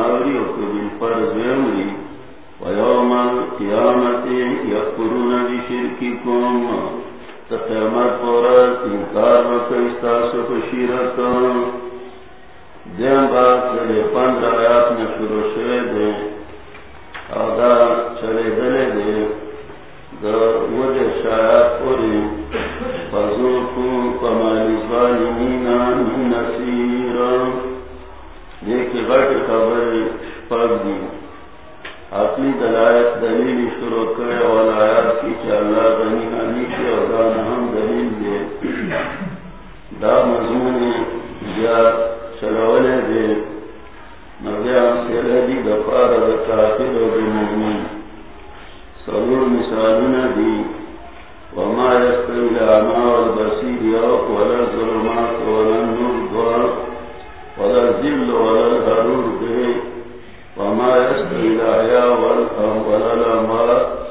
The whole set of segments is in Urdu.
چگی ناوری و کبیل فرض ویمری ویوم قیامت یکفرون بی تقیمت پورت انکار بکستاس خشیرت دیم بات چلے پندرہ آیات میں شروع شوے دے. آدھا چلے دلے دے. دا وجہ شایات پوری. فضوکو کمالی دیکھ غٹ خبر شپاک دی۔ اپنی دلائت دلیل شروع کرے والا آیات کی چا اللہ غنی حالی کے اور دا نہم دلیل دے۔ دا مضمون یا چلولے دے۔ نبیان سیلے دی دفار دا کافر و دی مؤمن سرور مثالنا دی۔ وما يستوي الأعمى والبصير ولا الظلمات ولا النور ولا الذل ولا به وما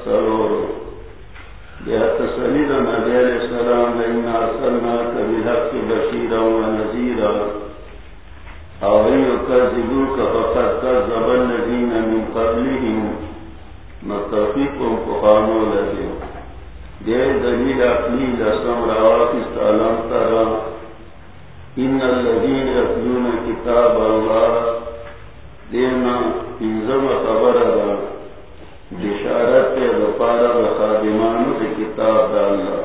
سرور. النبي عليه السلام لإن أرسلناك بالحق بشيرا ونذيرا. أو إن يكذبوك فقد كذب الذين من قبلهم. فقاموا لهم دے دلیل اپنی لسم روات ان الذين يتلون كتاب الله دینا انزم خبر دا بشارت دپارا بخادمان سے کتاب دا اللہ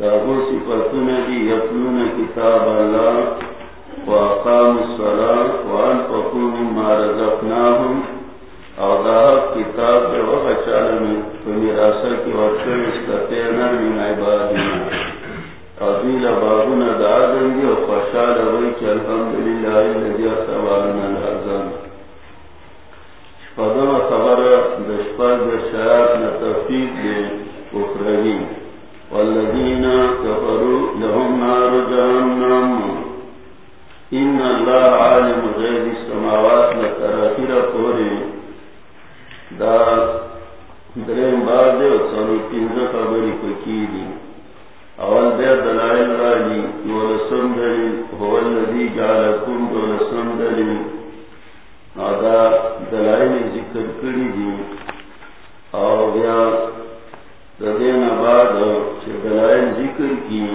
دابو صفتون دی یتلون کتاب اللہ واقام الصلاة وانفقوا مما رزقناهم او دا کتاب دے وقت چالا میں میراسا کی وقتر استطینا من عبادنا قبیل بابنا دا آدم دی و خوشال وی کی الحمدللہ اللذی اصبارنا العظام شپدم خبر دشپاد شایات نتفیق دے اخروی والذین کفروا لهم نار جہنم ان اللہ عالم غیب السماوات لتراخیر پوری دا درین بعد دے سالو تینزا خبری پکی دی اول دے دلائل راجی دولسم دلیل هو اللذی جعلکم دولسم دلیل دا دلائل ذکر کری دی او بیا دین بعد چه دلائل ذکر کی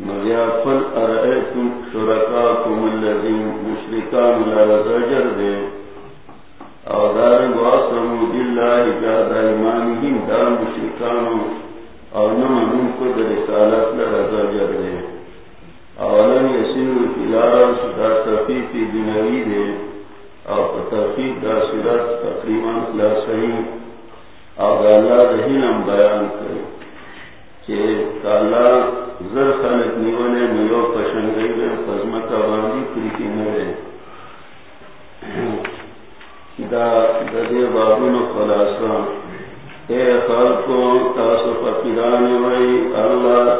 نبیا فل ارائیتم شرکاکم اللذین مشرکان لرزجر دے او دار واسمو بالله جاد ایمانهم دار مشرکانو او نمانون کو در رسالت لرزا جرده اولن یسیرو فلارا سدا تفیفی دنوی دے او تفیف دا سرات تقریباً خلاصی او دا اللہ دہینم بیان کرے چه اللہ زر خلق نیولے نیو پشنگئی بے فزمتا باندی کریکی نرے دا دے بابون خلاصا اے خلقو کی فقیران اللہ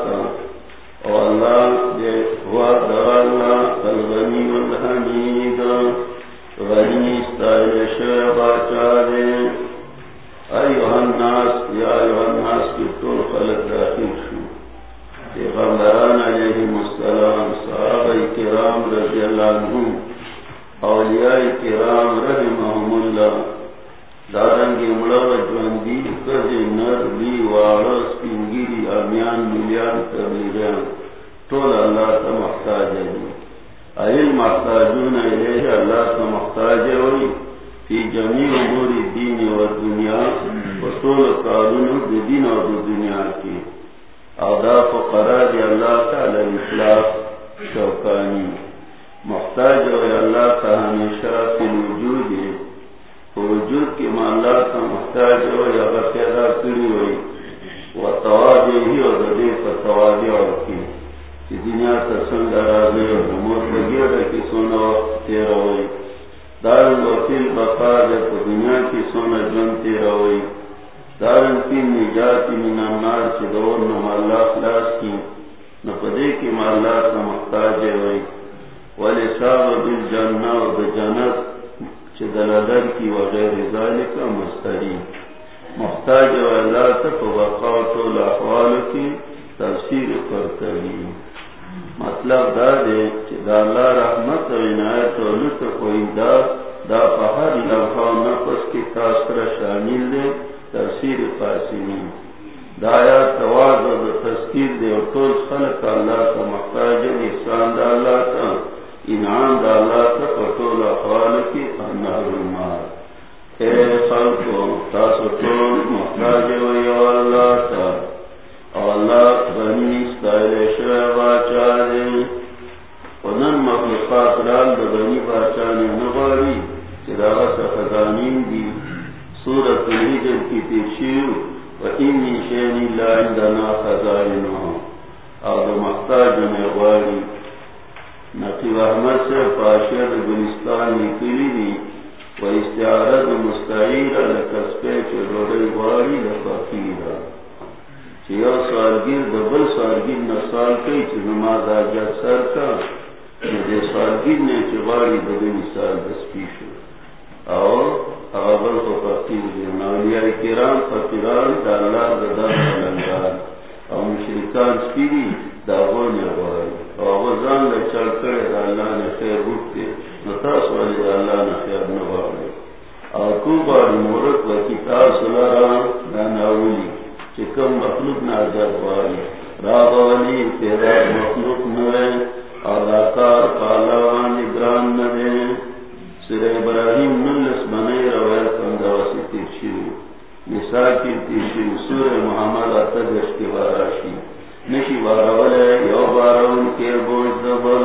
شامل دے تفسیر قاسمی دایا تواز و تذکیر دے اور طول خلق اللہ کا محتاج احسان دا اللہ کا انعام دا اللہ تا پٹول اخوال کی انار المار اے خلقو تاسو طول محتاج وی اللہ تا او اللہ غنی ستائل شعب آچا دے ونن مخلقات رال دا غنی باچا نے نغاری چراغت خزانین دی سورت الحجر کی تیشیو و اینی شینی اللہ عندنا خزائنو او دا محتاج نے غاری نقیب احمد سے پاشد گلستان نکلی دی و استعارت مستعیر لکسپے چے روڑی واری لفاقیرہ چے یو سالگیر دبل سالگیر نسال کئی چے نماز آجا سر کا چے دے سالگیر نے چے واری دبی مثال دس پیشو اور اغبر کو فقیر دی نولیاء کرام فقیران دا اللہ دا دا لنگار اور مشرکان سپیری دا غون واری او غزان لے چل کرے دا اللہ نے خیر روکتے نتاس والی دا اللہ نے خیر نوارے او کو باری مورد و کتاب سلارا دا ناولی چکم مخلوق نازد واری راب والی تیرا مخلوق نوے او داکار پالوانی گران ندے سر ابراہیم نلس بنے روایت اندواسی تیرشیو نسا کی تیرشیو سور محمد اتدش کی باراشی نشی بارولے یو بارون کے بوج دبل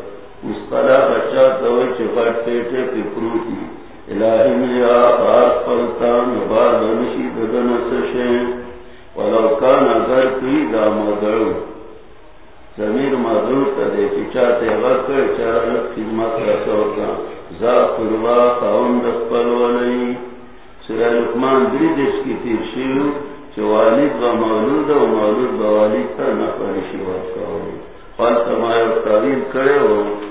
باري مسقلا بچا دوئی چه پیٹے پی پروتی الہی ملیا بار پلتان بار بنشی ددن سشین ولو کان اگر کی دا مدعو۔ زمیر مدعو تا دے چی چاہتے غکر چارت خدمت رسوکا زا قربا خاون دقبل ولی سورہ لکمان دریدش کی تیر شیو۔ والد و مولود و مولود با والد تا نفرشی وقتاوی خال تمایا تعلیم کرے ہو۔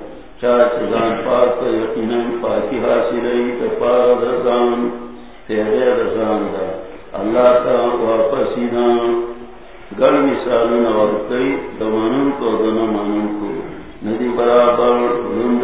چاچ پاک یقیناً پاکی حاصل رہی تو پار رضان، تیرے رضان دا۔ اللہ کا واپس ہی گل مثال اور کئی دمانوں کو دن مانوں کو۔ ندی برابر رند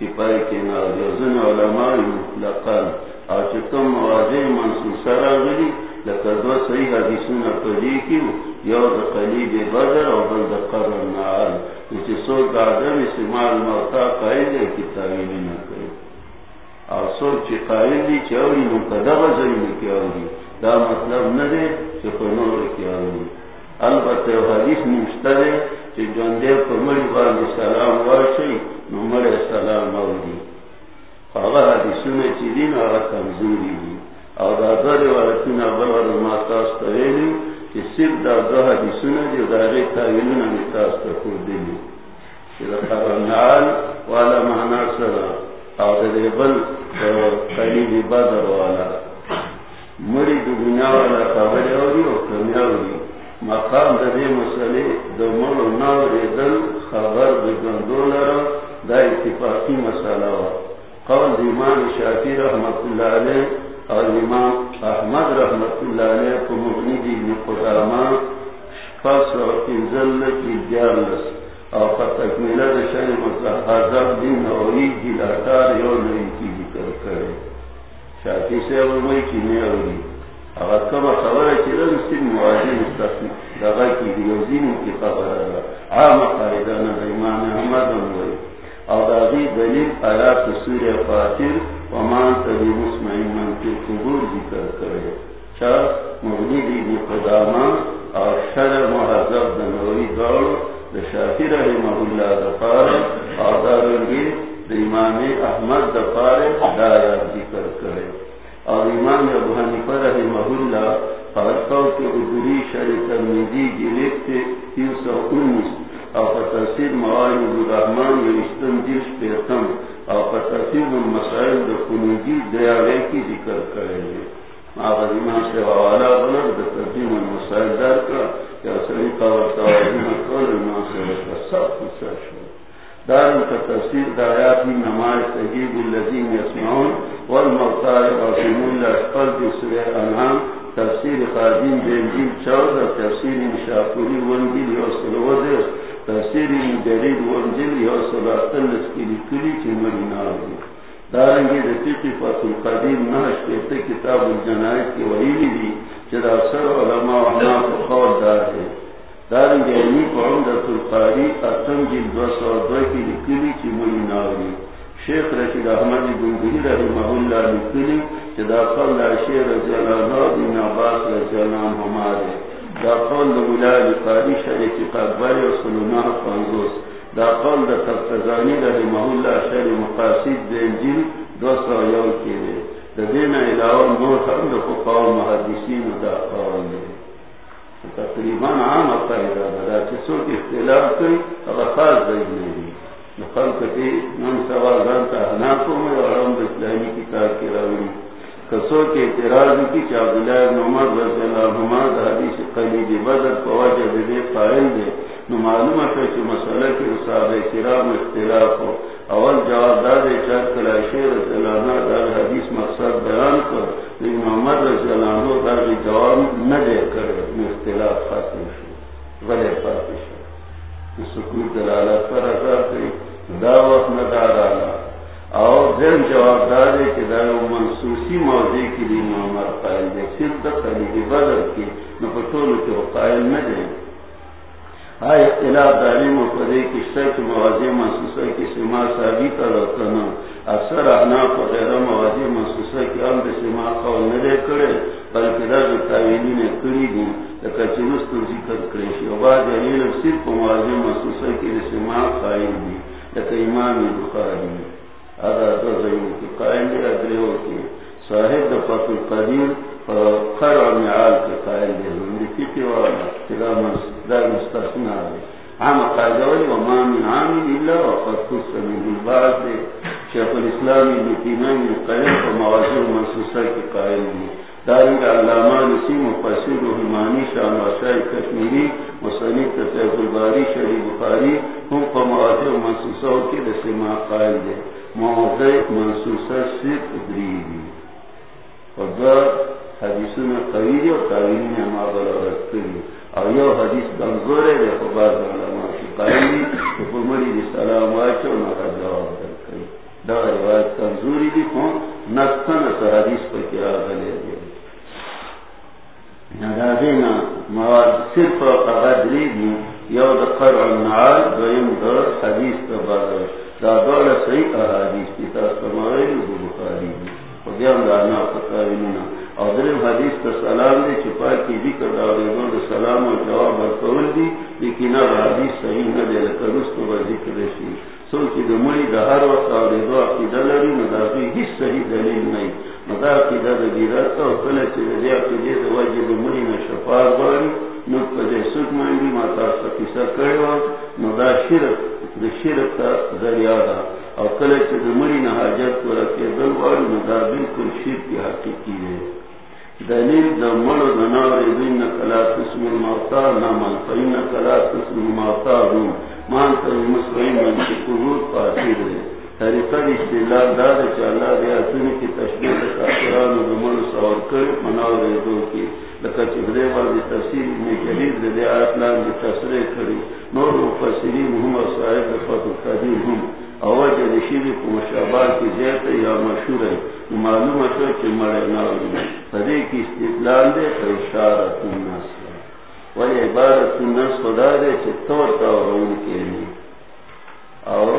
سپاہی کے نام یوزن علماء لقل. اور واضح منصوص راغلی لقد و صحیح حدیثون اپلی کیو یو دقلی بے بدر اور بل دقر النعال اچھے سو دادم استعمال موتا قائل ہے کی تعویلی نہ کرے. اور سو چی قائل دی چاوری نو قدب زیمی کیاوری دا مطلب نہ دے چکو نور کیاوری البتہ حدیث نمشتہ دے چی جاندے پر مجبان سلام واشی نمر السلام اولی خواہ حدیثون چیدی نا آغا کمزوری دی او دا دو روایتون اول ورما تاس تغیلی صرف دا دو حدیثون جو دا غیر تاویلون امی تاس تخور دیلی چی دا والا مانا سرا او دا دیبل قلیل بدر والا. مری دو دنیا والا خبر اولی او کمی اولی مقام دا مسئلے دو ملو ناوری دل خبر بگندو لرم دا اتفاقی مسئلہ ہوا۔ قول امام شافی رحمت اللہ علیہ اور امام احمد رحمت اللہ علیہ کو مبنی دی مقدامہ فصل و انزل کی دیارلس اور فتح ملہ دشن متحضب نوری جلاتار یو نئی کی ذکر کرے۔ شافی سے اوئی کی نیوری اگر کم خبر ہے کہ رنگ سے مواجی مستقی لگا کی دیوزین کی خبر ہے۔ عام قائدان ایمان احمد ہوئی اور دادی دلیل آیات سور فاتر ومان تبی مسمعین من کے قبور ذکر کرے چار مغنی دی قدامہ اور شر محضب دنوری دوڑ دشافی رحمہ اللہ دفار اور دارنگی امام احمد دفار دایات ذکر کرے اور امام ابو حنیفہ رحمہ اللہ فرقوں کے ادری شر ترمیدی کی لکھتے تین سو انیس اور تفسیر مواد الرحمان رشتم جیش پیتم اور تفسیر مسائل دو کنوجی دیارے کی ذکر کریں گے آغاز ایمان سے حوالہ بلد دا ترجیم مسائل دار کا کیا سری قبر توازیم کول ایمان سے رکھا سب کچھ شو. دارن کا تفسیر دایاتی نماز تجیب اللذین یسمعون والمغتار غافمون لاشقل دی سورہ انعام تفسیر خادیم دین جیل چود تفسیر شاپوری ونجیل یوصل ودر تفسیر جرید ونجل یا صلاتن لسکلی کلی چی مریناوی دارنگی دفیقی فاتو القدیم نحش کہتے کتاب الجنائد کی وحیلی دی چرا سر علماء احناف قول دار ہے دارنگی انی قعمدت القاری اتم جل دو سو دو کی لکلی چی مریناوی شیخ رشید احمد بندری رحمہ اللہ لکلی چدا قول شیر رضی اللہ عنہ دین عباس رضی اللہ عنہ ہمارے دا قول دا ملال قاری شریف قبر و سلونا پانزوس دا قول دا تفتزانی دا محلہ شر مقاصد دا انجیل دو سو یو کی دے دا دین علاوہ نور ہم دا فقاو محدثین دا قول دے تقریباً عام قائدہ دا چسو کی اختلاف کری اگر خاص دیج نہیں دی. خلق تی من سوا زانتا حناکو میں اور ہم اسلامی کتاب کی راوی کسو کے اعتراض کی کہ عبداللہ ابن عمر رضی اللہ عنہ حدیث قلیب بدر فواجہ دے قائل دے نو معلوم ہے کہ مسئلہ کی صحابہ کرام اختلاف ہو اول جواب دار چاہت کلا شیر رضی اللہ عنہ دار حدیث مقصد بیان کر ابن عمر رضی اللہ عنہ دار جواب نہ دے کر اختلاف خاتم شو. غلے فاتح شو. سکوت دلالت پر اثر کری دا وقت نہ دار آنا اور ذہن جواب دار ہے کہ دار منسوسی موضوع کے لیے نمبر قائل دے صرف خلیج بدر کی نہ پٹول کے وہ قائل نہ دیں آئے اختلاف تعلیم و پدے کی شرط مواضع محسوسہ کی سما سابی کا رتنا اکثر احناف وغیرہ مواضع محسوسہ کی عمد سما قول نہ دے کرے، بلکہ در تعویلی نے کری دی لکہ چرست ذکر کرے شی۔ و بعد دلیل صرف مواضع محسوسہ کی سما قائل دی لکہ امام بخاری قائم دے ادریو کی صاحب دا فتو خر و معال کے قائل دے زندی فیتی والا تلا مصدر عام قائدہ وما من عامل اللہ وقد خص من البعض. شیخ الاسلام ابن تیمان قائم و موازی و منصوصہ کی قائل دے دارنگ علامہ نسیم و فسیر و شاہ معشاہ کشمیری مصنف تفیض الباری شریف بخاری ہم کو موازی و منصوصہ کی دسیما قائل دے موضع منصوصہ صرف دریدی خدا حدیثون قویدی و قویدی نے ہما بلغت کری اور یو حدیث کمزور ہے دیکھو بعض علماء کی قائلی تو پرمری دی سلام واچو نکا جواب در کری دا روایت کمزوری دی کون نستن سا حدیث پر کرا گلے دی ندازینا مواد صرف قدری دی یو دا قرع النعال دویم دا حدیث دا دولا صحیح احادیث بخاری دی خودیان دا نا او درم حدیث تا سلام دی چپا کی ذکر دا دا سلام و جواب برکول دی لیکن اب حدیث صحیح ذکر شی دا ملی دا وقت او لری صحیح دلیل نہیں مدا عقیدہ دا دیرات او کلا چی دا دی عقیدہ دا وجہ دا ملی نشفار باری نو پدے سوک مانگی ماتا سا کسا کروا نو دا شرک دا شرک تا ذریعہ دا او کلے چی دا مری نا حاجت کو رکھے دل واری نو دا بلکل شرک کی حقیقی دے دلیل دا ملو دا ناوری دین کلا قسم الموتا نامل فین کلا قسم الموتا روم مانتا مسلم من چی قرود پاسیر دے طریقہ استعلال داد چالا گیا سنی کی تشکیل کافران و دمن سور کر مناو رہے دو کی. لکا چبرے والی تفسیر ابن جلیل دے آتلان دی تصریح کری. نور مفسرین ہم و صاحب فتح قدیم ہم. اول جلشیب کو مشابار کی زیت یا مشہور ہے. معلوم ہے کہ مرے ناوری فدی کی استدلال دے اشارت الناس ولی عبارت الناس خدا دے چطور تاورون کے لیے. اور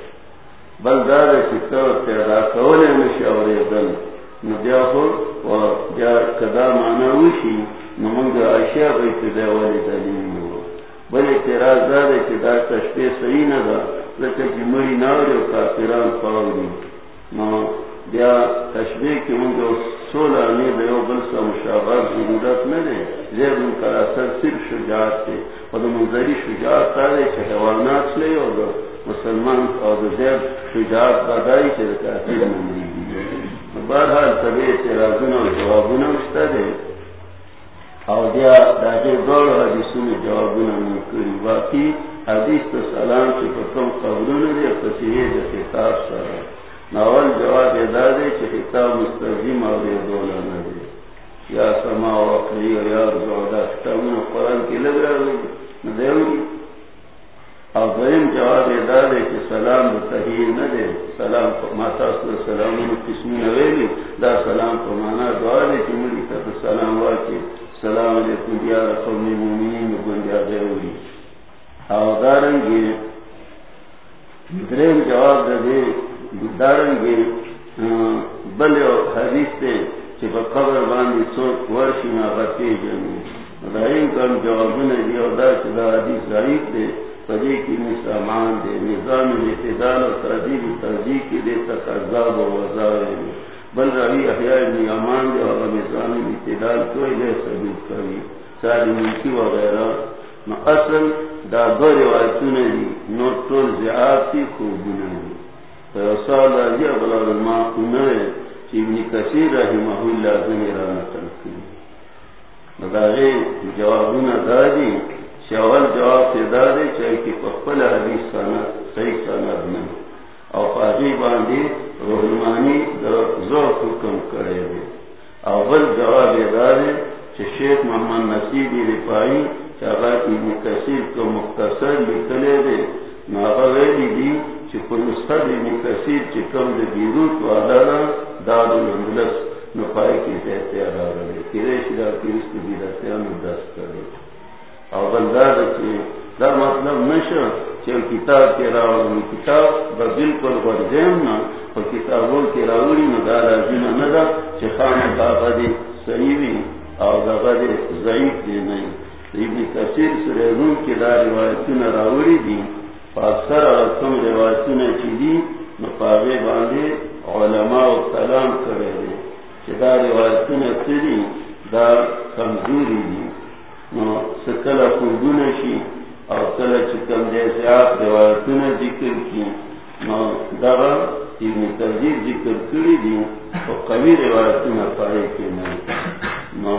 کرے بلدار پیدا کولے نشی دل نبیا ہو و جا کدا مانا وشی نمنگ عائشہ بیت دے والی دلیل ہو بل اعتراض دار کہ دا تشبیہ صحیح نہ دا لکہ جی مری ناوری و کافران پاوری نو بیا تشبیہ کی منگو سولہ نی دیو بلسا مشابات ضرورت نہ دے زیر من کا اثر صرف شجاعت تے و دا منظری شجاعت تا دے چھ حوالنات لے اور مسلمان اور شجاعت بدائی کے کافر بہرحال سبھی اعتراضوں اور جوابوں اشتا دے اور دیا داخل دوڑ حدیثوں میں جوابوں کری۔ باقی حدیث تو سلام کی کم خبروں نے دے پسیح جو خطاب سر ناول جواب ادا دے کہ خطاب مستجم اور یہ دولا نہ دے یا سما وقری اور یا رضا قرآن کی لگ رہا ہے۔ دے ہوگی اور دویم جواب سلام تحیر نہ دے، سلام ماتا سلام قسم نویلی دا سلام کو مانا دعا دے کہ ملی کا تو سلام واقع، سلام علیکم یا رقم مومنین گنجا ضروری اور دارنگی، دریم جواب دے دارنگی بل حدیث تے کہ قبر باندھی سوچ ورشی میں غطی جنی دائم کم جواب نے دیا، دا چدا حدیث ضعیف دے۔ فجی کی مسلمان دے نظام اعتدال اور تہذیب ترجیح کی دے تک عذاب و وزار بل رہی احیاء ابن امان دے اور نظام اعتدال کوئی لے ثبوت کری ساری ملکی وغیرہ. نو اصل دا دو روایتوں نے دی نو ٹول زیادتی خوب نے دی فرسال آجی ابلا رما کنوے چی ابن کثیر رحمہ اللہ ذنی رانا تلکی مداغی جوابون دا دی چاول جواب سے دادے چاہے کہ پپل حدیث سنت صحیح سنت میں اور فاجی باندھی رحمانی ذوق حکم کرے دے اول جواب دادے کہ شیخ محمد نصیبی رپائی چاہا ابن کثیر کو مختصر لکھلے دے ناغویلی دی چی پنستد ابن کثیر چی کم دے بیروت والا داد الاندلس نپائی کی زیتے آدھا رہے کریش دا کریست بیرتے انو دست اور بلدار کی مطلب کتاب کتاب بالکل اور کتابوں کے راوڑی میں دارا جنا ندا بابا صحیح ضعیف ابن کثیر روم دا روایتوں راوڑی دی چی دی مقابے باندھے علماء و کلام کرے دے۔ چدا روایتوں چی دا کمزوری دی سکل خوبون شی اور کل چکم جیسے آپ روایتون ذکر کی نو دغا ابن ترجیب ذکر کری دی تو قوی روایتون پائے کے نہیں نو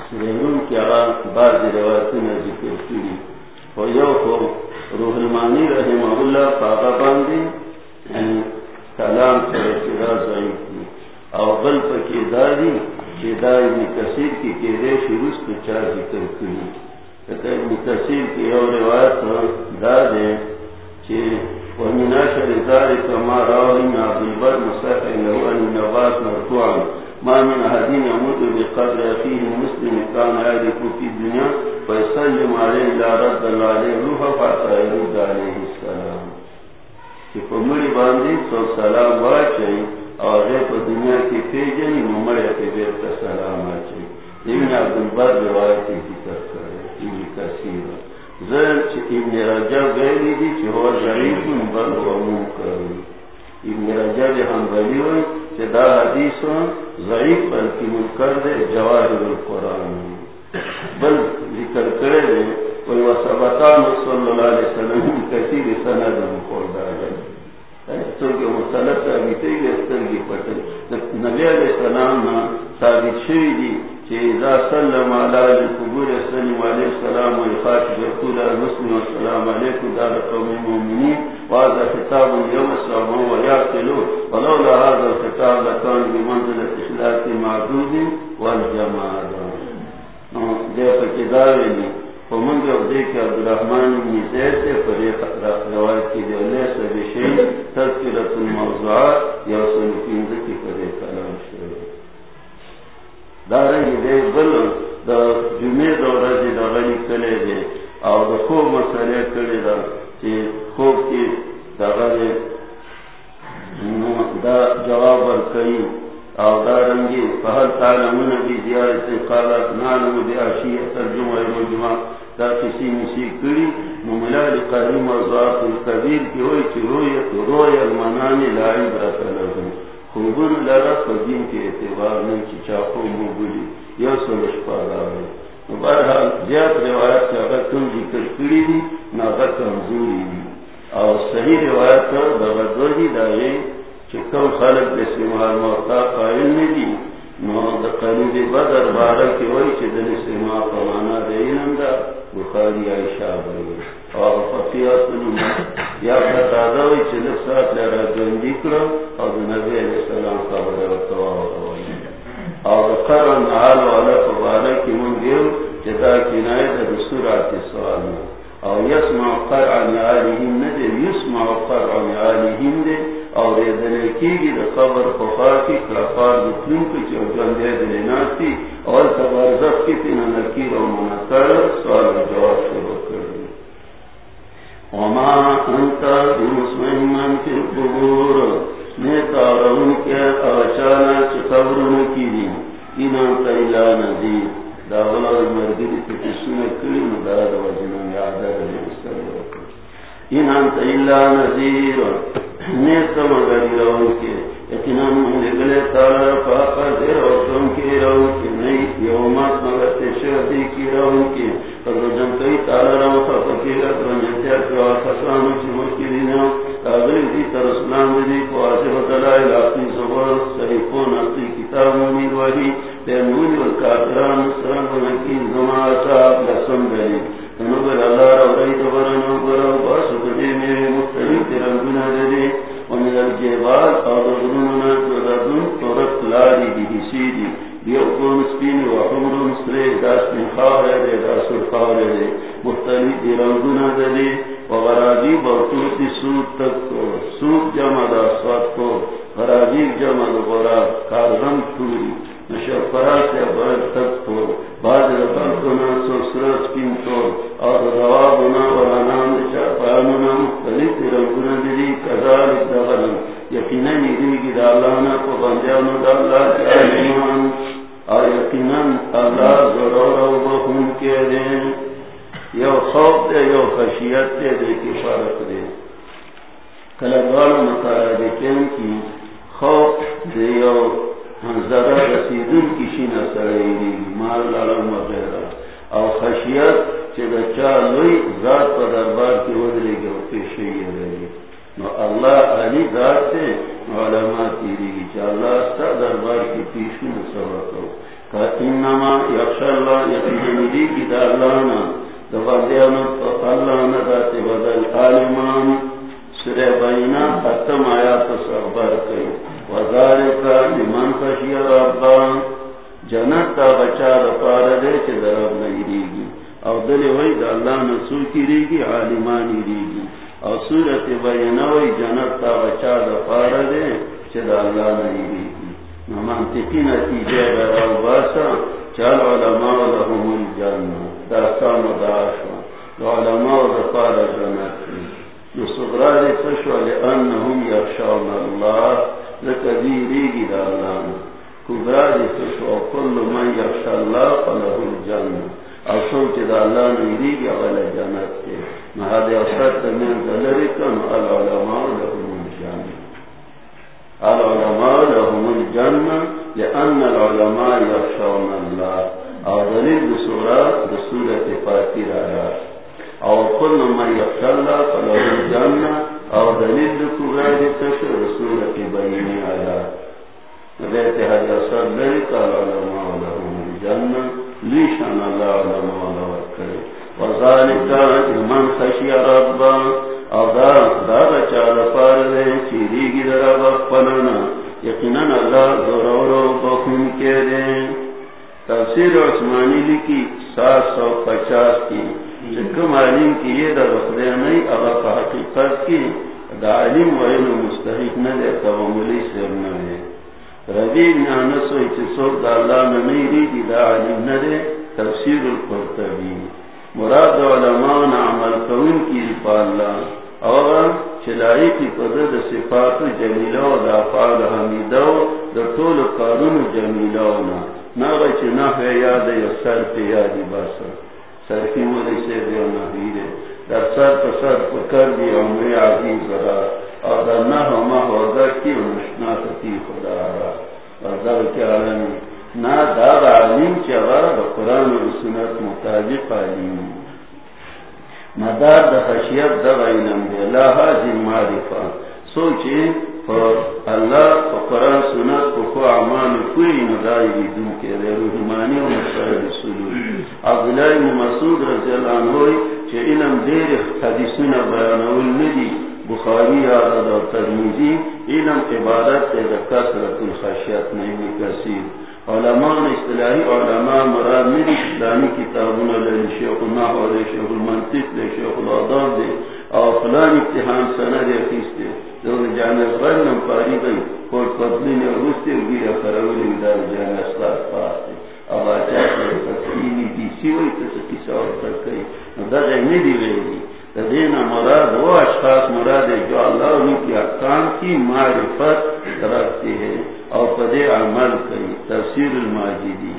سریرون کی آغا بعض روایتون ذکر کری و یو خو روح المانی رحمہ اللہ پاقا باندی یعنی کلام کرے چرا ضعیف دی اور بل پکی داری دادی ابن کثیر کی کہرے شروع تو چار ذکر کری۔ ابن کثیر کی اور روایت دا دے کہ ومن اشهر ذلك ما رواه ابن عبد البر مصحح ان النبات مرفوعا ما من احد يموت بقدر اخيه المسلم كان يعرف في الدنيا ويسلم عليه لا رد الله عليه روحه فاتا يرد عليه السلام۔ کہ پمڑی باندھی تو سلام واچائی۔ اور دنیا کی پیجنی ممڑے کے بیر کا سلام آچے ابن عبدالبر روایتی ذکر کرے ابن کثیر۔ ابن رجب دی چی ہوا ضعیف بل ابن رجب حنبلی ہوئی دا حدیث ضعیف بلکی منکر دے جواہر القرآن بل ذکر کرے دے کوئی صلی اللہ علیہ وسلم کثیر سند مسلط گئے سرگی نبی علیہ السلام ثابت شوی دی اذا سلم على القبور السلام عليه السلام ويخاطب يقول المسلم والسلام عليكم دار قوم المؤمنين وهذا خطاب يوم السلام ويعقلوا ولولا هذا الخطاب لكان بمنزلة إخلاق معدود والجماعة دیکھ کے دعوے نے فمن جو دیکھ عبد الرحمن بن زید سے فریق روایت کی جو لے سے بشین تذکرۃ الموضوعات یا سن کی ذکر کرے کلام شروع دارنگی دے بل دا جمعی دا رضی دا غنی کلے دے او دا خوب مسئلے کلے دا چی خوب کی دا غنی دا جواب ورکئی او دارنگی فہل تعلمون بی زیارت قالت نعلم بی عشیت الجمع المجمع دا کسی نسی کری مملال قریم وضعات القبیر کی ہوئی چی رویت روی المنانی لعیب رسل لگن خوبن لرا فدین کے اعتبار میں چچا خوب بلی یا سلش پادا ہے بہرحال زیاد روایت سے اگر تم ذکر کری دی نہ اگر کمزوری دی۔ اور صحیح روایت تو دغدو دی دائے چکم خلق جیسے محال موتا قائل نے دی. نو دا قریب بدر بارہ کی وئی چی دن سے ما پمانا دینم دا بخاری عائشہ بھائی اور فقیات یا فتادا وی چی لفظات لرا جندی کرو اور نبی علیہ السلام خبر ورطوا اور قرن آل والا فبارہ کی من دیو جدا کنائے دا بسورات سوال اور یسمع قرعن آلہم کی گی دا قبر خفا کی کلافار دکلوں کی چو جندے دنے ناسی اور تبارزت کی تینا نکیر و منکر سوال جواب شروع کر دی وما انت بمسمع من في القبور؟ نیتا رون کے اچانا چی قبرون کی دی اینا تیلا نزید دا غلا مرگری کی سنے کلی مداد و جنان یادہ رہی مستر اینا تیلا نزید نیتا مگری کی رون لسم دلی تنوبر دی جمع دا سواد کو غرابی جمع دا برا کارغم توری۔ نشر پرات یا برد تک کو بعد رفل کنا سو سرس کن تو، اور روابنا و رانام چاپانونا مختلف رنگونا دی کذالک دا یقینا نیدی دا اللہنا کو بندیانو دا اللہ اور یقینا اللہ ضرور و بخون کے دیں یو خوف دے، یو خشیت دے دے کی فرق دے. کلدوال متعادقین کی خوف دے، یو ذرا رسیدن کی شینا سرائی دی مال لالم وغیرہ اور خشیت چه دا چا ذات پا دربار کی ودلے گا پیشے یہ رہی نو اللہ علی ذات سے علماء تیری گی چا اللہ ستا دربار کی پیشو نصبہ کرو. کہ انما یخش اللہ یقین دی کی دا اللہ نا. دفعیانو اللہ نداتی بدل عالمان. سورہ بینا ختم آیات صحبر کئی وذالکا لمن خشی ربا جنت تا بچا دپار دے چے درب نہیں گی او دلی وی دا اللہ نسو کی ریگی عالمانی ریگی او سورت بینا جنت تا بچا دپار دے چے دا اللہ نہیں ریگی نمانتقی نتیجے براو باسا چال علماء لهم الجنہ دا کام داشوا علماء دپار جنت نصغرار فشوى لأنهم يخشون الله لكبيري دا الله كبرار فشوى كل من يخشى الله فله الجنة او صوت دا الله نريد على جنت ما هذا يصد من العلماء لهم العلماء لهم لأن العلماء من أو دليل بكغير تشر بسورة بين آیا ذات هذا أصد ذلك دا اللہ دی دا علم ندے تفسیر القرطبی۔ مراد علماء عمل کون کی پالا اور چلائی کی پدد صفات جمیلہ و دا فعال حمیدہ و دا طول قانون جمیلہ و نا۔ نا غچ نا یاد یا سر پہ یادی باسا۔ سر کی مولی سے دیو نحویرے در سر پہ سر پہ کر دی عمر عزیز را۔ اور در نا ہما ہوگا کی و ونشنا ستی خدا را اور در کیا عالمی نا دار علیم چوا دا قرآن و سنت مطابق علیم مدار دا خشیت دا غینم دے لا حاجی معرفہ سوچے اللہ و قرآن سنت کو خو عمان کوئی ندائی دی دن کے دے روحمانی و مسائل سلوی عبداللہ مسعود رضی اللہ عنہ ہوئی چھے علم دیر حدیثنا بیانول ندی بخاری آرد و ترمیزی علم عبادت دا کسرت الخشیت نہیں کسیر علماء اصطلاحی علماء مراد میری اسلامی کتابوں لے شیخ النحو لے شیخ المنطق لے شیخ الاداب دے اور فلان امتحان سند حفیظ دے جو جامع غیر نم پاری گئی کوٹ پتلی نے روستے گیرا کرولی دار جامع اسلاف پاس دے اب آچا کر تسلیمی دی سیوئی تسا کسا اور تک کئی در غیمی دی گئی دینا مراد، وہ اشخاص مراد ہے جو اللہ ان کی احکام کی معرفت رکھتے ہیں اور پدے عمل کئی تفسیر الماجدی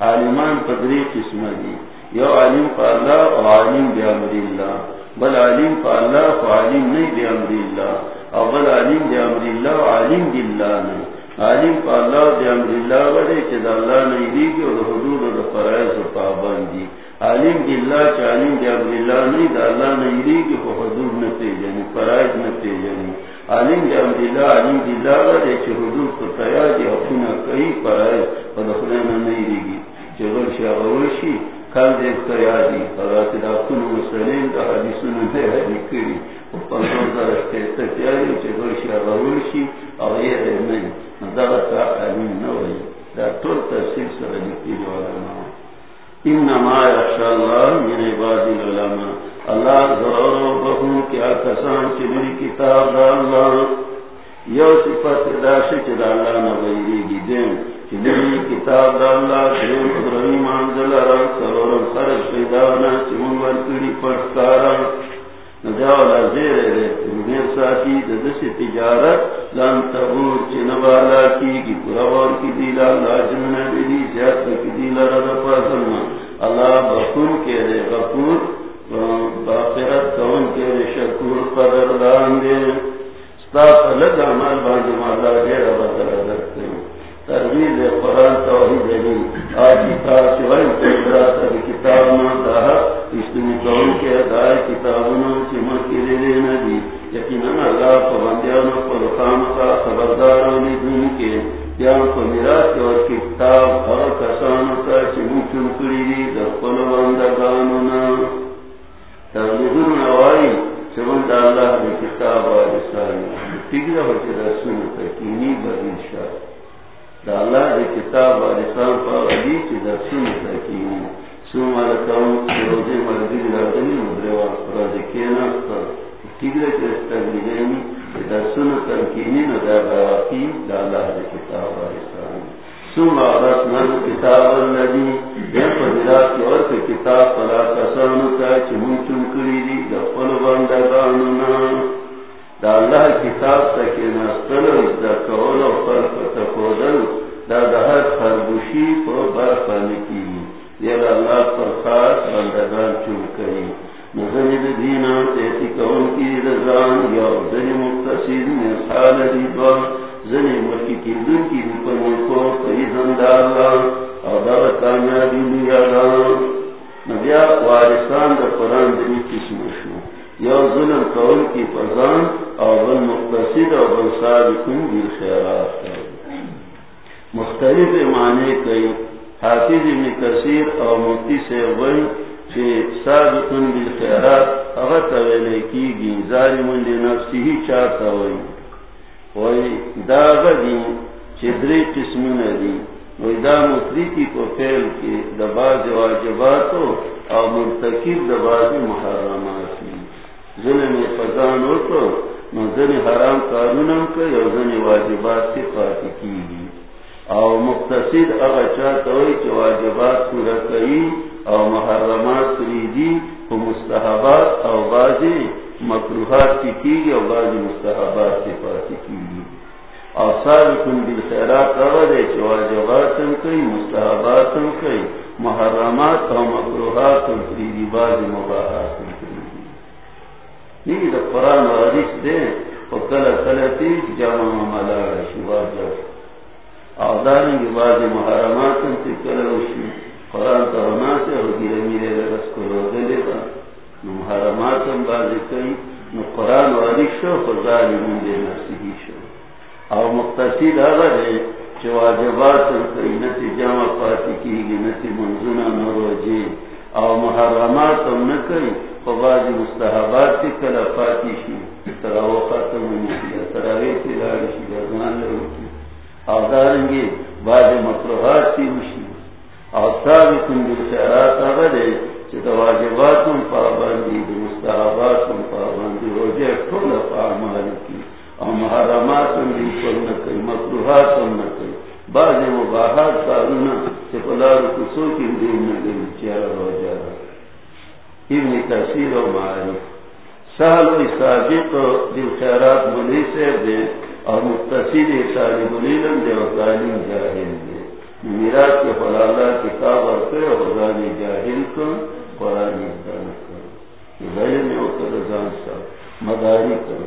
عالمان پدری قسم دی۔ یو عالم پا اللہ و عالم بی امر اللہ۔ بل عالم پا اللہ و عالم نہیں بی امر اللہ۔ اور بل عالم be Amar Allah Alam be نہیں عالم پا اللہ بی امر اللہ وڑے کہ اللہ نہیں دی گی اور حدود و فرائض و پابندی۔ عالم بی اللہ چا عالم بی امر اللہ نہیں دا اللہ نہیں دی گی اور حدود نتے جنی فرائض نہ نتے جنی عالم دی امر اللہ علیم دی اللہ وردے چی حدود کو تیار دی اپنا کئی پرائے و دخلینا نہیں دیگی۔ چی غرشی اغورشی کل دیکھ تیار دی۔ فرات دا کن مسلم دا حدیثون دے حدی کری و پنزون دا رشتے تیاری چی غرشی اغورشی اغیر نہیں ندارتا علیم نوئی دا طول تحصیل سر نکیل علماء انما یخشى اللہ من عباد العلماء۔ اللہ ضرور و بہن کیا کسان چلی کتاب دا اللہ یو صفت دا شکر اللہ نبیری گی دین چلی کتاب دا اللہ دین ابراہیم آنزل را سرورم خرج پیدانا چمون ورکڑی پڑھکارا نجاولا زیر رے تنگیر ساتی ددس تجارت لان تبور چنبالا کی گی پراوار کی دیلا لاجمن دیلی زیادت کی دیلا رضا پاسلنا اللہ بخون کے رے غفور باقرت کون کے شکور قدر دان دے۔ ستا فلد عمال باندھ مالا جیرہ بدر رکھتے ہیں ترغیب قرآن توحید علی آج کثیر اور مفتی سے وہی کہ سابقن بالخیرات اگر تویلے کی گی ظالمون دی نفسی ہی چاہتا ہوئی۔ وہی دا غدی چدری قسمون دی۔ وہی دا مفریتی کو فیل کی دباز واجباتو اور مرتکب دباز محرماتی۔ ظلم فضان ہو تو نظر حرام قانونم کئی اور ظلم واجبات سے پاتی کی گی او مختصر اگر چاہتا ہوئی کہ واجبات پورا کئی او محرمات پریدی کو مستحبات او بازی مکروحات کی کی گی او بازی مستحبات کی پاتی کی گی او سابقن بالخیرات اگر دے کہ واجباتم کئی مستحباتم کئی محرمات او مکروحات ہم پریدی بازی مباحات ہم پریدی یہ دا قرآن و حدیث دے و وکل کلتی جامع ممالا شباب جاتا آداریں گے بعض محرمات سے کروشی قرآن تو ہونا سے ہو گیرے میرے رس کو رو دے گا محرمات ہم باز کئی نو قرآن والی شو خدا دے نسی شو. او مختصر اگر ہے جو واجبات ہم کئی نتی جمع پاتی کی گی نتی منزونہ نروجی او محرمات ہم نہ کئی فباز مستحبات کی کلا پاتی شی تراو ختم نہیں تراوی کی لاری شی گردان لروکی آدارنگی بعد مطلوحات کی مشی آفتاب کن بالخیرات اغدے چتا واجباتن پابندی دی مستحباتن پابندی روجے کل پامال کی اور محرماتن دی کل نکی مطلوحاتن نکی بعد مباحات کارونا چپلار کسو کی دین ابن تحصیل و معارف. سہل و سابق دل خیرات ملی سے دے اور متصل ساری بلیلم دے اور تعلیم جاہل دے۔ میرا کے فلالا کتاب اور پہ اور جاہل کو قرآن دان کرو ظاہر میں ہوتا رضان صاحب مداری کرو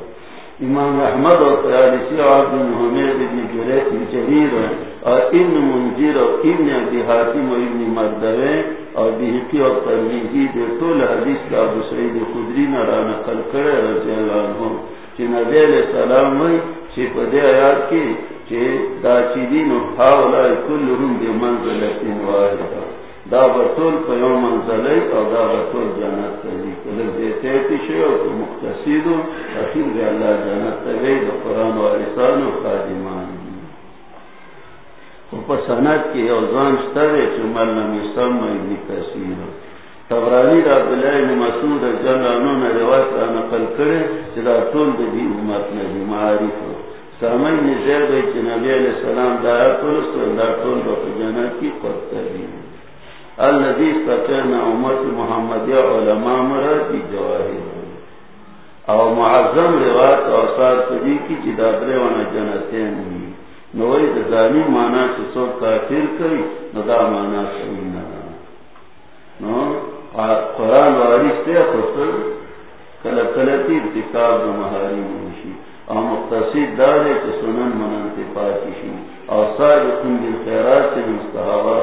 امام احمد اور قیادی عبد محمد ابن جریت جریر اور ابن منجر اور ابن ابی حاتم و ابن مردوے اور بحقی اور ترمیزی دے طول حدیث کا ابو سعید خدری نرانا قلقر رضی اللہ عنہ۔ کہ نبی علیہ السلام ہوئی چی پدے آیات کی، چی دا چی دین حاولائی کلهم بی منزلتین واحدا دا بطول پیو منزلی او دا بطول جانت تلی کلک دیتے تیشی او تو مختصیدو اخیر بی اللہ جانت تلی دا قرآن و عرسان و خادمان و پسند کی اوزان شتره چی ملنم اسلام و ابن کسیرو تبرانی دا بلائی مسعود جلانو نے روایت را نقل کرے چدا طول دی امت نبی معارف۔ سامن نے زیر گئی نبی علیہ السلام دا پرست و طول با جنت کی قد کری اللذی فترنا امت محمد علماء مرد دی جواہی او معظم روایت او سار کدی کی چی دا بریوانا جنتین دی نوئی دا زانی مانا چی سو کافر کری، نو دا مانا سوینا نو قرآن والی سے خسر کل کلتی ارتکاب دو مہاری موشی اور مختصر دارے کے سنن منن کے پاکی شی اور سارے خیرات سے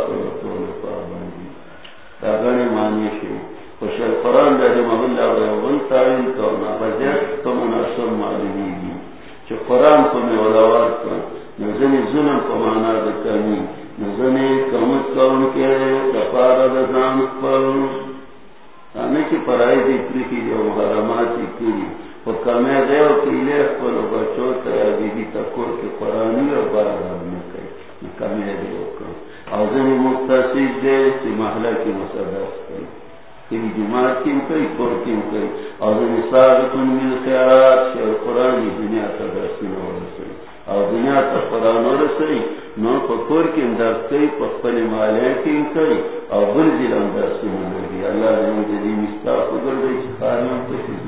و رسول پابندی۔ مانی شی اول تعین بجت تو مناسب معلومی گی قرآن کو میں ظلم کو مانا کمت کون کے دفار پر۔ یعنی آنے کی پرائی کی جو محرمات کی۔ وہ کمے دے اور کیلے کو بچو تیا بی تکور کے قرآنی اور بار آدمی کئی کمے دے اور مختصر دے سی محلہ کی مسدس کئی جماعت کیم کئی کور کیم کئی۔ اور زنی ثابتن خیارات شیر قرآنی دنیا کا درسی نو اور دنیا کا قرآن و رسئی نو پکور کیم درس کئی پخپل مالے کیم کئی۔ اور بل جلن درسی نو اللہ نے جدی مستاق اگر دے چکارنا کسی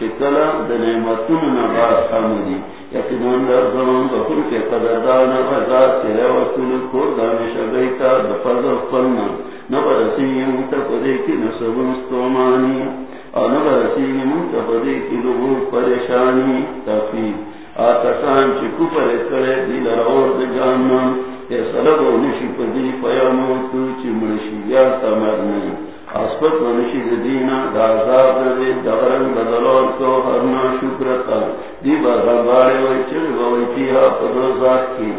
چکلا دنعمتون نبات حمدی یقینان در زمان بکل کے قدردان غزات چرے وصول کور دانش اگیتا دفضل قلنا نبرسی منتفدے کی نصب مستومانی۔ اور نبرسی منتفدے کی لغور پریشانی۔ تفید آتشان چکو پر کرے دل رور جانم کہ سلب و نشی پدی پیاموتو چی مرشی یا تمر نہیں۔ اسپت منشی دینا دازاب دے دغرن بدلول کو ہرنا شکرتا دی بغبارے وی چل گوی پیہا پدوزاک کی.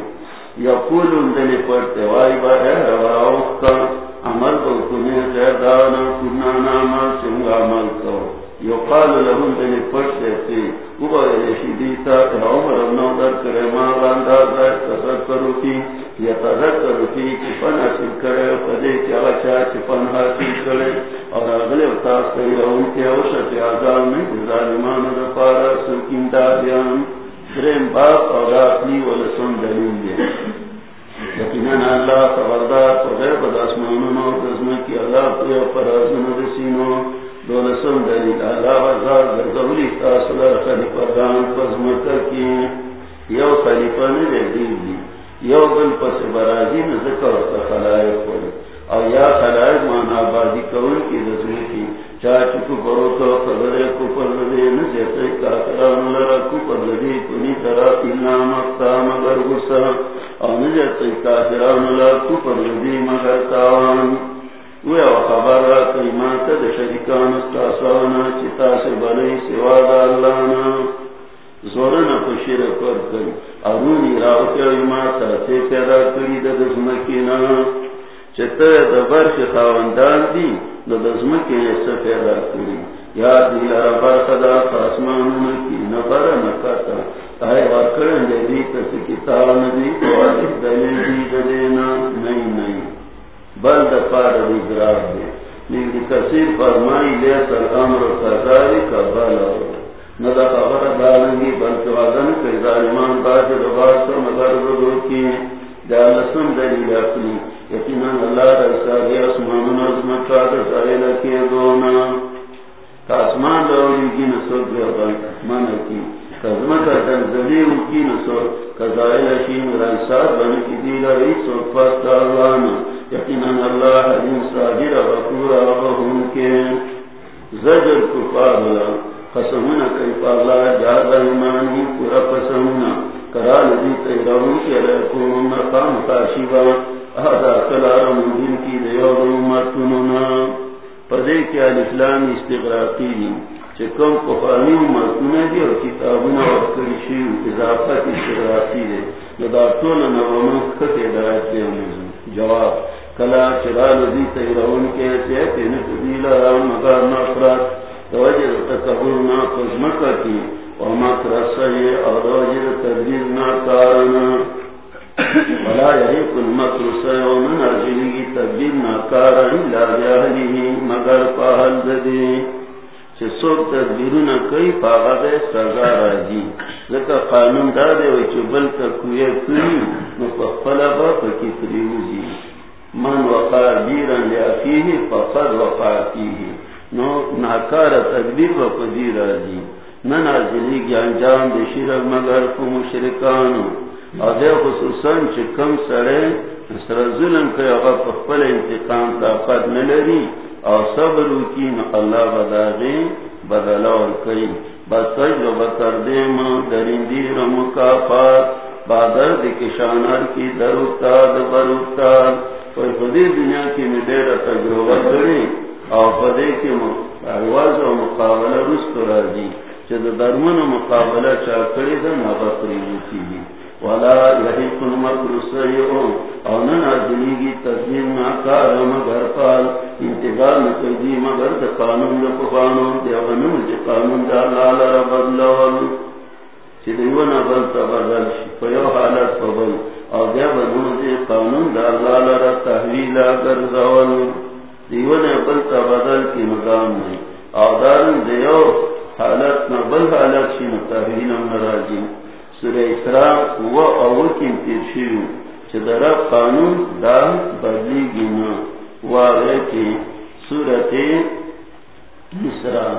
یا یقول اندلی پڑتے وائی با اے رواؤخ کا عمل کو کنی زیدانا، کنانا ما چنگا عمل کو یقال لهم دلی پڑتے تھی اوبا ایشی دیتا کہ عمر ابنو در کرے ما غاندہ زائد تصد کی یتذکر فی چپن حاصل کرے پدے کیا چا چپن حاصل کرے اور اگلے اتاس کری ان کے اوشت آزال میں ظالمان دفارا سلکین دادیان سرین باپ اور اپنی ولسن دلیل دے یقیناً اللہ خبردار پر غیر بد آسمانوں اور دزمے کی اللہ پہ پر ازم رسینوں دولسم دلیل اللہ وزار گردولی تاثر خلیفہ دان پزمکر کی یو خلیفہ نے دلیل دی. یو بل پس برازی میں ذکر استغراقی جواب کلا چرال دی تیرون کے چیتے مگر نفرات توجہ تکبر نہ قسمت کی اور تدبیر ولا مگر ددے چھ سوک تدبیرون کئی پاہا دے سزا راجی لکا قانون دا دے وی چھ بل تکوئے کری نفقفل با پکی پریوزی من وقع بیرا لیاکیه فقد وقع کیه نو ناکار تدبیر و پدی راجی نہ نازلی کی انجام دے شرک مگر کو مشرکانو. اور دے خصوصا چکم سڑے سر ظلم کے اگر پخپل انتقام طاقت نہ اور صبر کی اللہ بداغی بدلا اور کئی بسج و بکر دے ماں درندی و مکافات۔ بادر دی کشانر کی دروتاد بروتاد کوئی خودی دنیا کی مدیر تجربہ کریں اور پدے کے آواز و مقابلہ رست راجی چد درمن مقابلہ چاکڑی دا نابطری ہوتی ہے ولا یحیق المکر سیئو او ننا دلیگی تذہیم ناکار مگر پال. انتقال نکردی مگر دا قانون دا قانون دا غنم جی قانون دا لالا ربد لول. چی دیونا بلتا بدل شی. پیو حالت پبل او بیا دے قانون دا اللہ لرا تحویلا دیون بل تا بدل کی مقام نہیں. او دارن دیو حالت بل حالت شي شی نراجی سورہ اسراء و اول کی انتیر شیو چھ در قانون دا بدلی گینا واغی کی سورت اسراء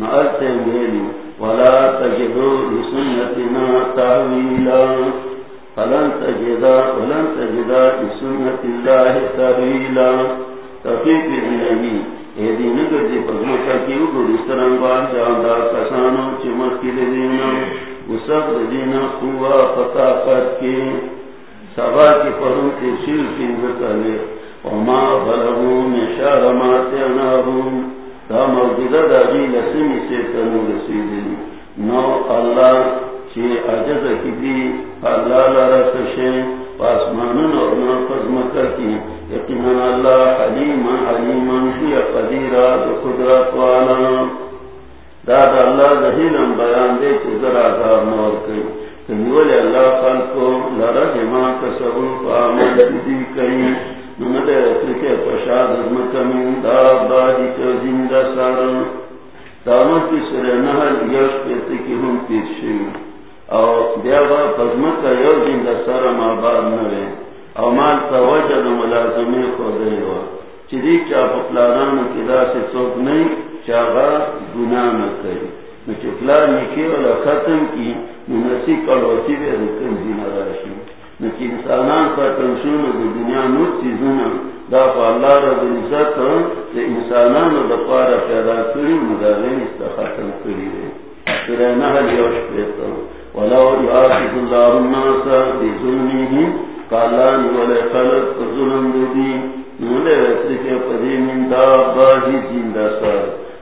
نعلتے میلی ولا تجدو لسنتنا تحویلا۔ فلن تجدا، ولن تجدا لسنت اللہ تحویلا۔ تفیق دینہی اے دین گردی پزمکا کی اگو دستران بان جاندار کسانو چمت کی دینا وسط دینا قوہ فتاقت کی سبا کی پرون کی شیر کی ذکرے وما بلغو من شارمات انہرون دا موجودہ دا جی لسمی سے تنو رسیدنی نو اللہ چی عجز کی دی. اللہ لارا کشے پاسمانن اور نافذ مکر کی. یقیناً اللہ حلیم حلیم فی قدیرہ قدرت والا. دادا اللہ ذہیلم بیان دے چی ذرا عذاب نور کئی کنیولی اللہ خلقو لارا جمع کسبو فامل دی کئی نمدے اترکے پشاد مکمین دا بادی تو زندہ سارا۔ دامت کی سرے نحل یوش پیتے کی ہم تیر شیو او بیا با پزمت کا یو زندہ سارا ماباد نوے او مال تا وجد ملازمی خودے ہوا۔ چیدی چا پپلاران کی دا سے سوک نہیں۔ چاگا گناہ نہ کری۔ نو چپلا نکی والا ختم کی نسی کلوتی بے رکن زینا راشی۔ نو چی انسانان کا تنشون دو دنیا نور چیزونا۔ دا پا اللہ رب العزت ہاں، دا انسانان دا پارا پیدا کری، مدارین استخاتم کری رے سورہ نحل یوش پیتا ولو یعافظ اللہ الناس بی ظلمیہم قالان ولی خلق ظلم دو دی نولے ویسے کے پدی من دا باہی زندہ سار۔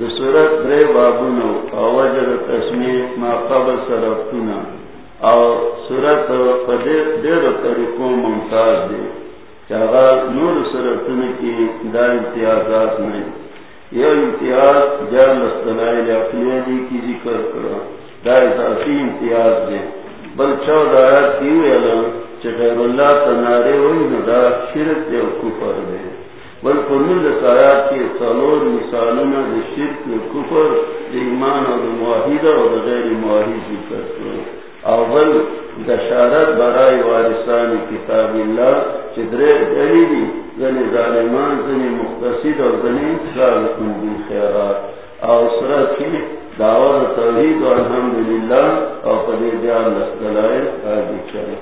دسورت درے بابونو اوجر تسمیت ما قبل سرفتونا او سورت پدیر دیر طریقوں ممتاز دے چاہا نور سرفتون کی دا امتیازات نہیں یہ امتیاز جار لستلائی اقلیہ دی کی ذکر کرا دا اضافی امتیاز دے بل چود آیات کی ہوئے لن چکر اللہ تنارے ہوئی ندا شرک دے و کفر دے بل فرمل سایات کی سالور مثالنا دی شرک کفر، ایمان و دی معاہد غیر معاہد ذکر کرو اول دشارت برای وارثان کتاب اللہ چدرے دلیلی زنی ظالمان، زنی مختصد و زنی انتظار خیرات۔ او سرات کی دعوت توحید و الحمدللہ او قدر دیار لسدلائے آجی چلے